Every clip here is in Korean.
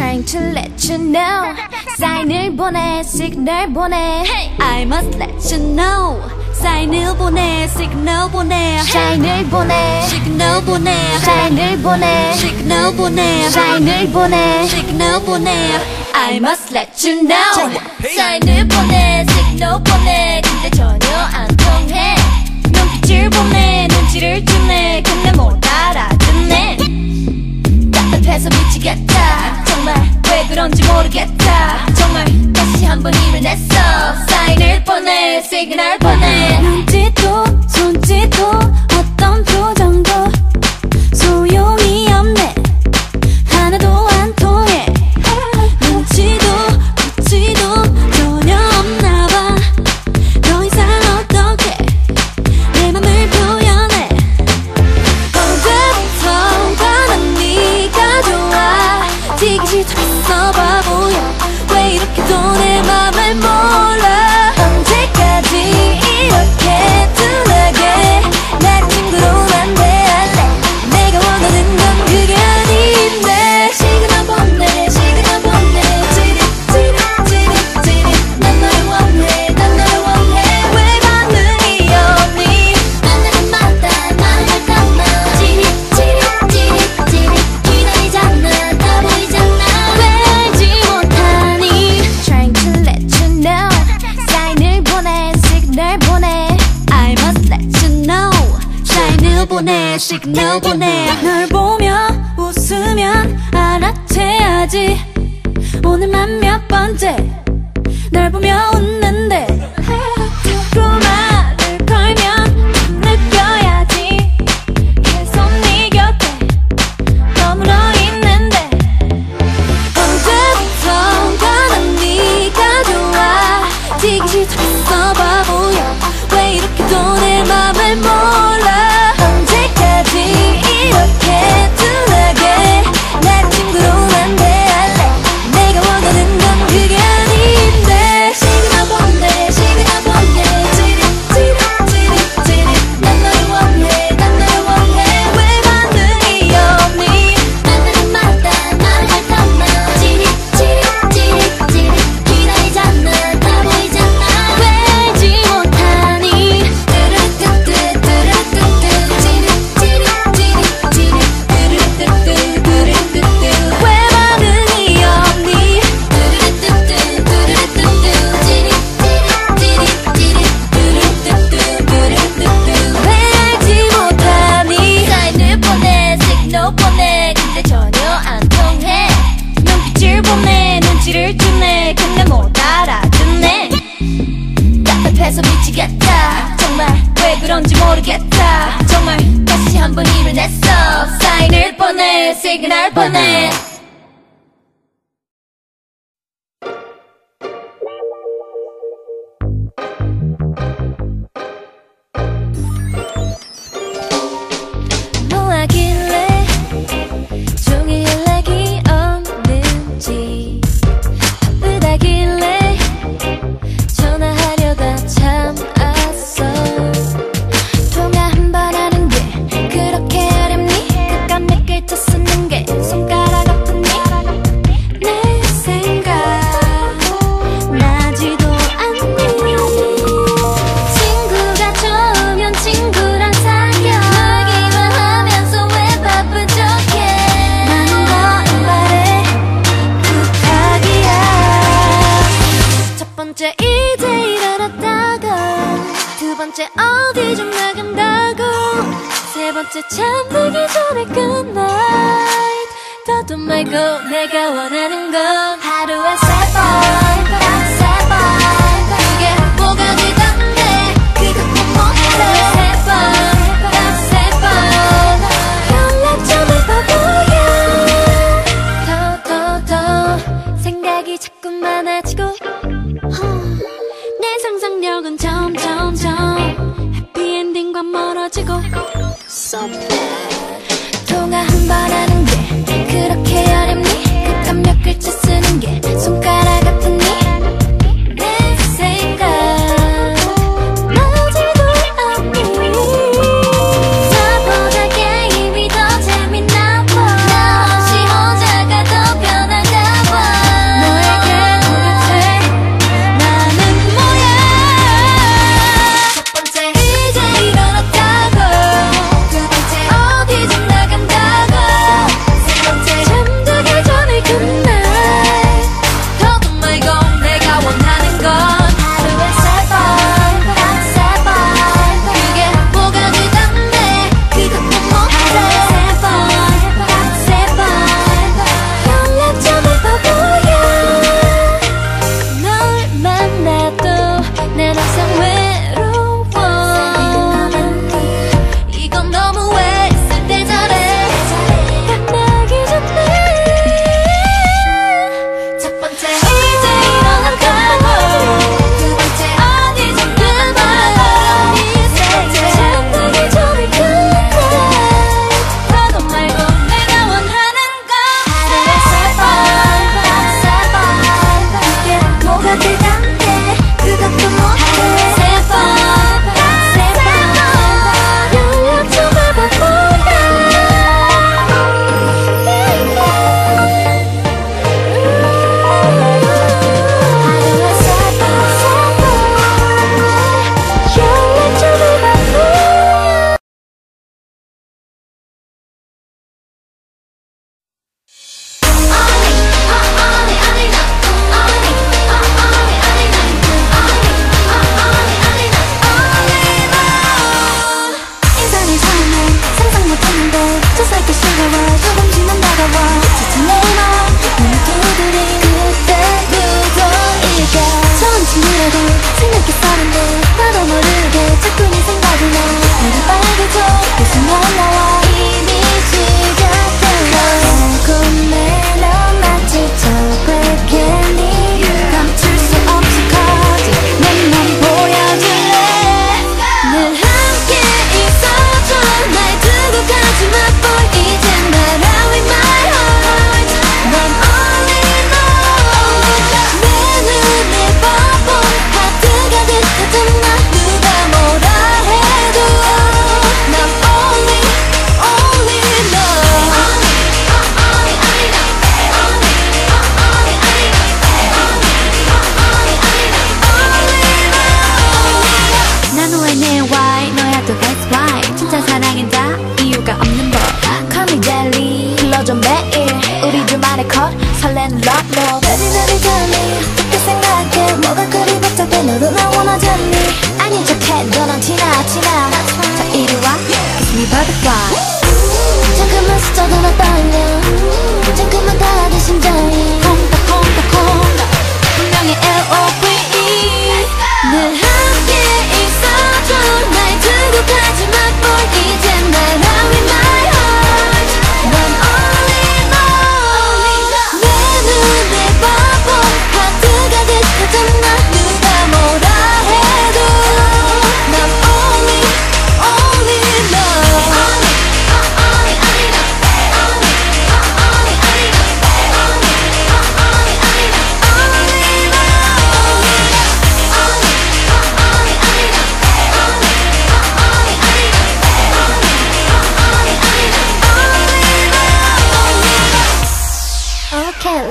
trying to let you know. 사인을 보내 시그널 보내. I must let you know. 사인을 보내 시그널 보내. 사인을 보내 시그널 보내. 사인을 보내 시그널 보내. 사인을 보내 시그널 보내. I must let you know. 사인을 보내 시그널 보내. 근데 전혀 안 통해. 눈빛을 보내 눈치를 주네. 근데 못 알아듣네. 답답해서 미치겠다. 정말 왜 그런지 모르겠다. 정말 다시 한 번 힘을 냈어. 사인을 보내 시그널 보내. 눈짓도 손짓도 해서 미치겠다. 정말 왜 그런지 모르겠다. 정말 다시 한번 일을 냈어. 사인을 보내 시그널 보내 think you're starting to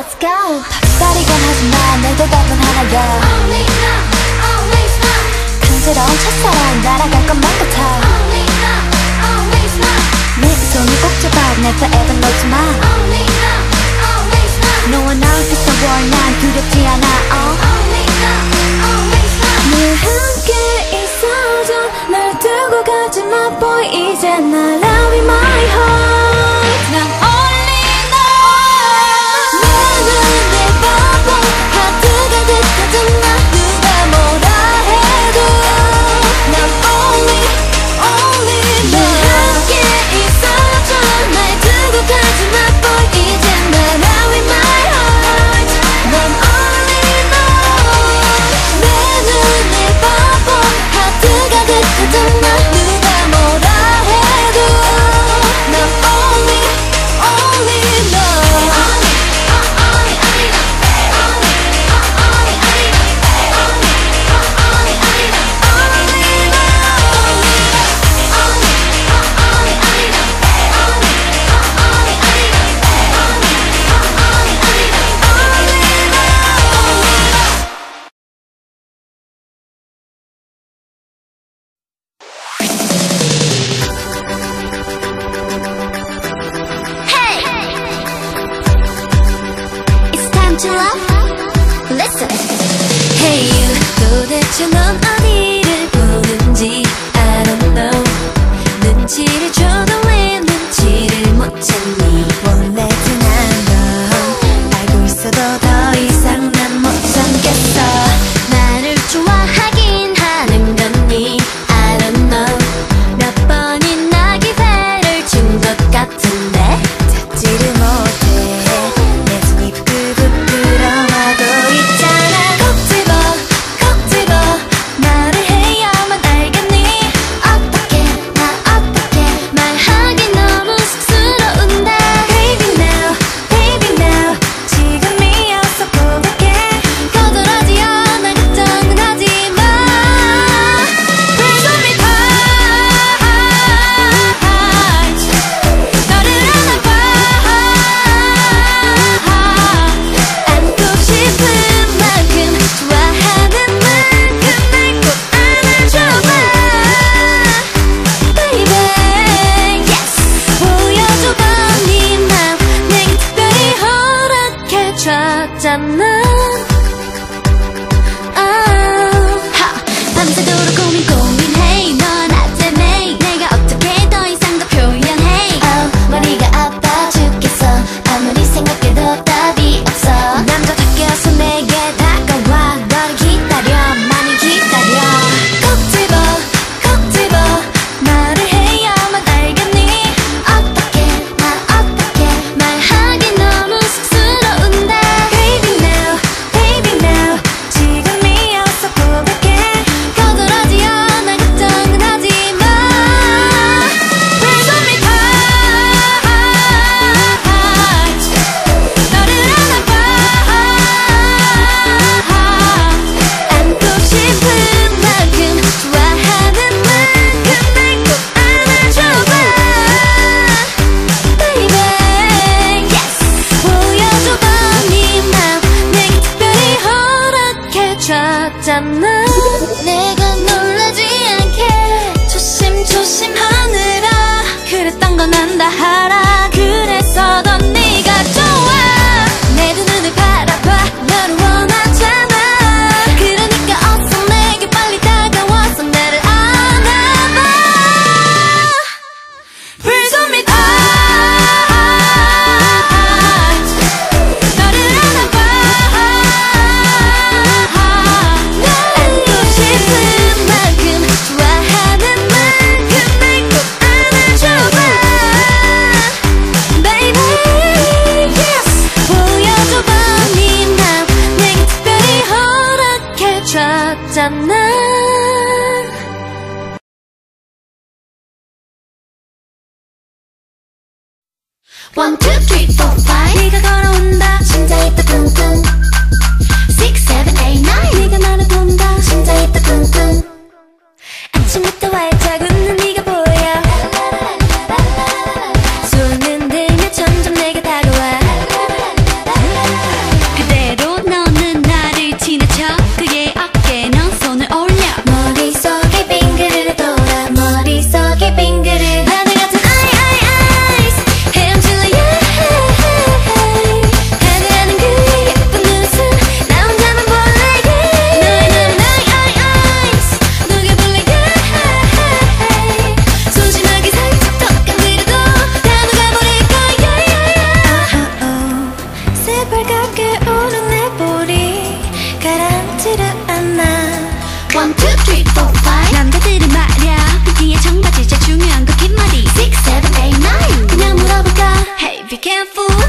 Let's go 박살이고 하지만 내 대답은 하나야 Only now, always now 간지러운 첫사랑 날아갈 것만 같아 Only now, always now 내 손을 꼭 잡아 날 forever 놓지 마 Only now, always now 너와 나올 빛의 월, 난 두렵지 않아 oh. Only now, always now 늘 함께 있어줘 날 두고 가지 마 boy 이제 날 I'll be my home can't fool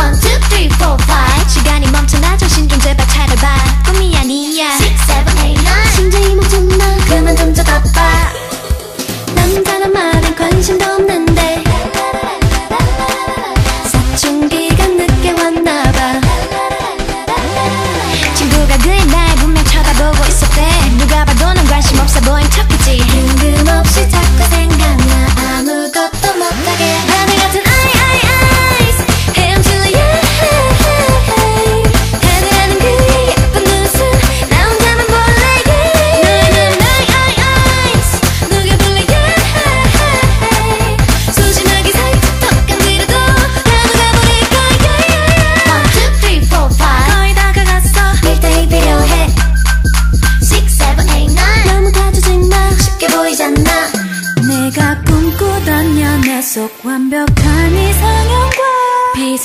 One, two, three, four, five. 시간이 멈춰나 정신 좀 제발 차려봐. 꿈이 아니야. Six, seven, eight, nine. 심장이 멈췄나? 그만 좀 잡아봐. 남자란 말엔 관심도 없는데. 사춘기가 늦게 왔나봐. 친구가 그날 분명 쳐다보고 있었대. 누가 봐도 난 관심 없어 보인 척.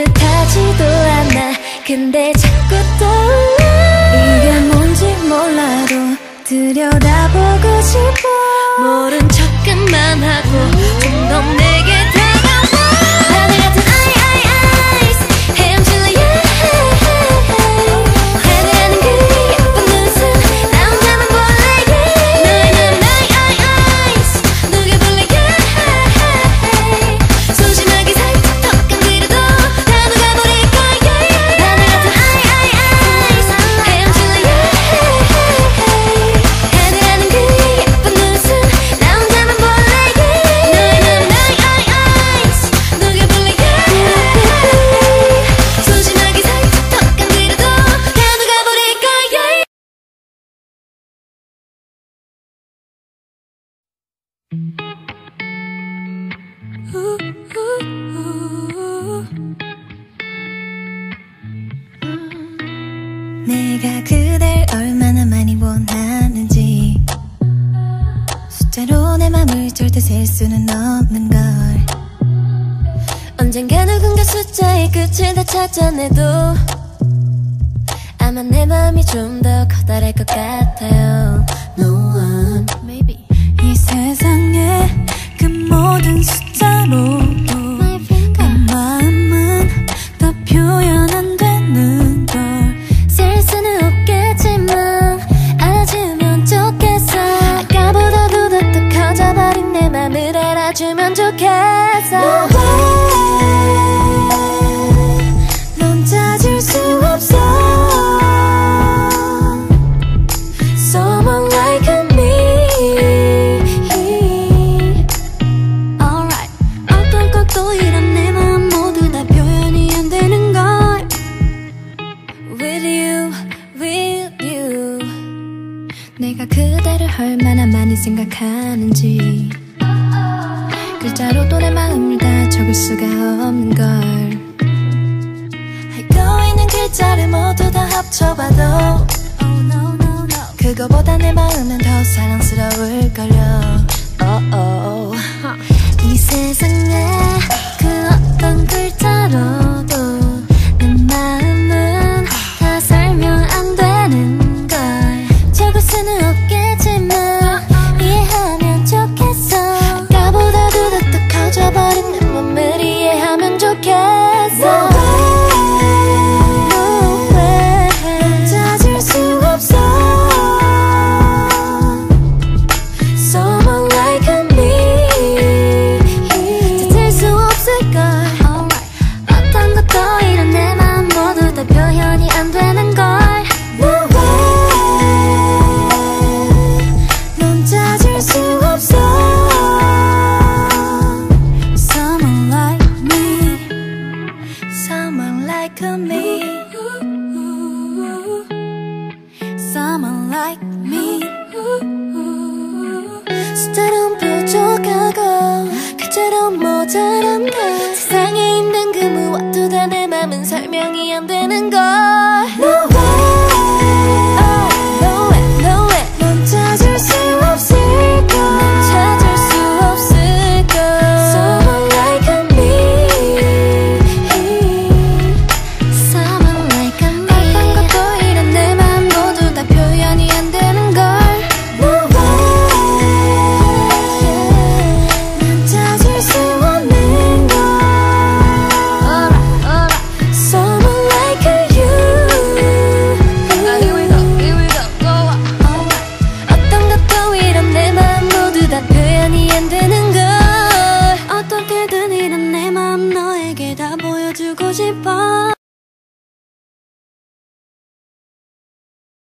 비슷하지도 않아. 근데 자꾸 떠올라. 이게 뭔지 몰라도 들여다보고 싶어. 모른 척 그만하고 좀더 내 언젠가 누군가 숫자의 끝을 다 찾아내도 아마 내 마음이 좀 더 커다랄 것 같아요. No one. Maybe. 이 세상에 그 모든 숫자로 주면 좋겠어. No